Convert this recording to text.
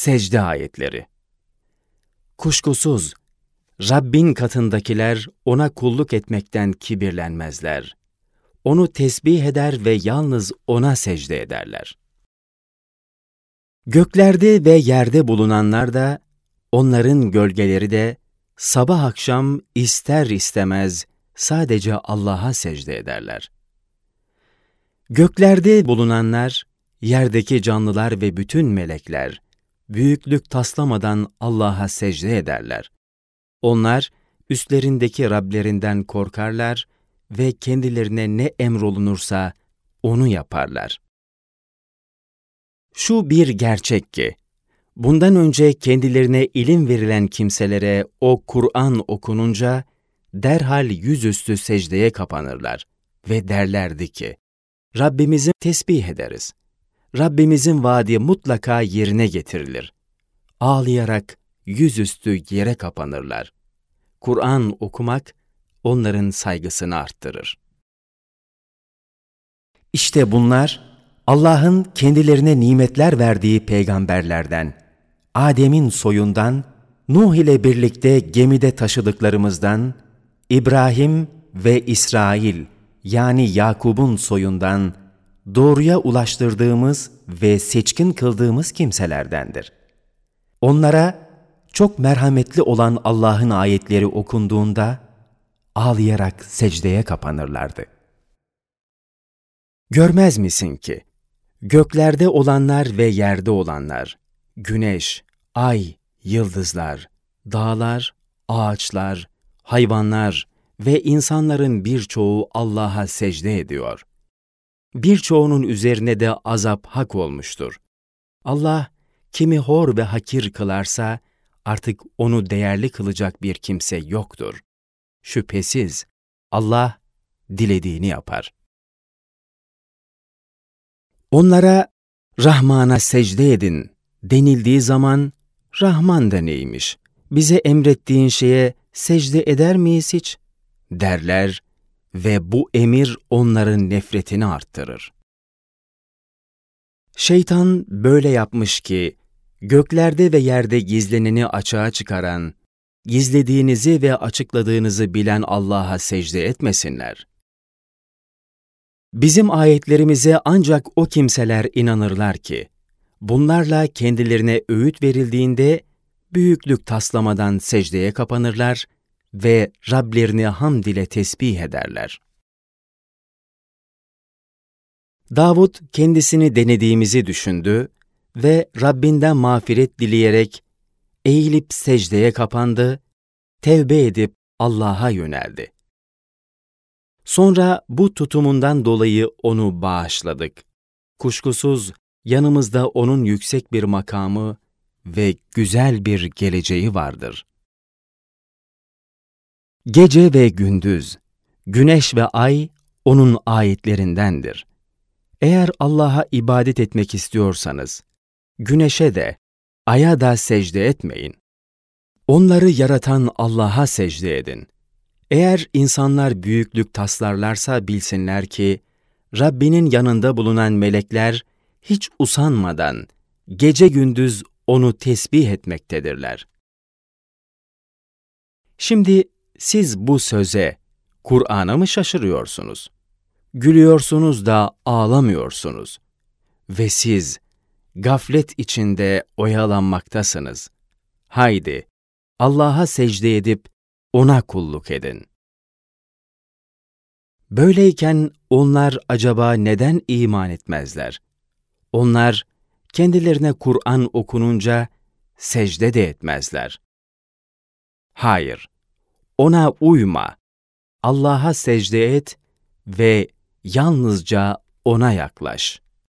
Secde ayetleri Kuşkusuz, Rabbin katındakiler ona kulluk etmekten kibirlenmezler. Onu tesbih eder ve yalnız ona secde ederler. Göklerde ve yerde bulunanlar da, onların gölgeleri de, sabah akşam ister istemez sadece Allah'a secde ederler. Göklerde bulunanlar, yerdeki canlılar ve bütün melekler, büyüklük taslamadan Allah'a secde ederler. Onlar, üstlerindeki Rablerinden korkarlar ve kendilerine ne emrolunursa onu yaparlar. Şu bir gerçek ki, bundan önce kendilerine ilim verilen kimselere o Kur'an okununca, derhal yüzüstü secdeye kapanırlar ve derlerdi ki, Rabbimizi tesbih ederiz. Rabbimizin vaadi mutlaka yerine getirilir. Ağlayarak yüzüstü yere kapanırlar. Kur'an okumak onların saygısını arttırır. İşte bunlar Allah'ın kendilerine nimetler verdiği peygamberlerden, Adem'in soyundan, Nuh ile birlikte gemide taşıdıklarımızdan, İbrahim ve İsrail yani Yakub'un soyundan doğruya ulaştırdığımız ve seçkin kıldığımız kimselerdendir. Onlara çok merhametli olan Allah'ın ayetleri okunduğunda ağlayarak secdeye kapanırlardı. Görmez misin ki, göklerde olanlar ve yerde olanlar, güneş, ay, yıldızlar, dağlar, ağaçlar, hayvanlar ve insanların birçoğu Allah'a secde ediyor. Birçoğunun üzerine de azap hak olmuştur. Allah, kimi hor ve hakir kılarsa, artık onu değerli kılacak bir kimse yoktur. Şüphesiz Allah dilediğini yapar. Onlara Rahman'a secde edin denildiği zaman Rahman da neymiş? Bize emrettiğin şeye secde eder miyiz hiç? derler ve bu emir onların nefretini arttırır. Şeytan böyle yapmış ki, göklerde ve yerde gizleneni açığa çıkaran, gizlediğinizi ve açıkladığınızı bilen Allah'a secde etmesinler. Bizim ayetlerimize ancak o kimseler inanırlar ki, bunlarla kendilerine öğüt verildiğinde büyüklük taslamadan secdeye kapanırlar ve Rablerini hamd ile tesbih ederler. Davud kendisini denediğimizi düşündü ve Rabbinden mağfiret dileyerek eğilip secdeye kapandı, tevbe edip Allah'a yöneldi. Sonra bu tutumundan dolayı onu bağışladık. Kuşkusuz yanımızda onun yüksek bir makamı ve güzel bir geleceği vardır. Gece ve gündüz, güneş ve ay onun ayetlerindendir. Eğer Allah'a ibadet etmek istiyorsanız, güneşe de, aya da secde etmeyin. Onları yaratan Allah'a secde edin. Eğer insanlar büyüklük taslarlarsa bilsinler ki, Rabbinin yanında bulunan melekler hiç usanmadan gece gündüz onu tesbih etmektedirler. Şimdi siz bu söze, Kur'an'a mı şaşırıyorsunuz? Gülüyorsunuz da ağlamıyorsunuz. Ve siz gaflet içinde oyalanmaktasınız. Haydi, Allah'a secde edip O'na kulluk edin. Böyleyken onlar acaba neden iman etmezler? Onlar kendilerine Kur'an okununca secde de etmezler. Hayır, ona uyma. Allah'a secde et ve yalnızca O'na yaklaş.''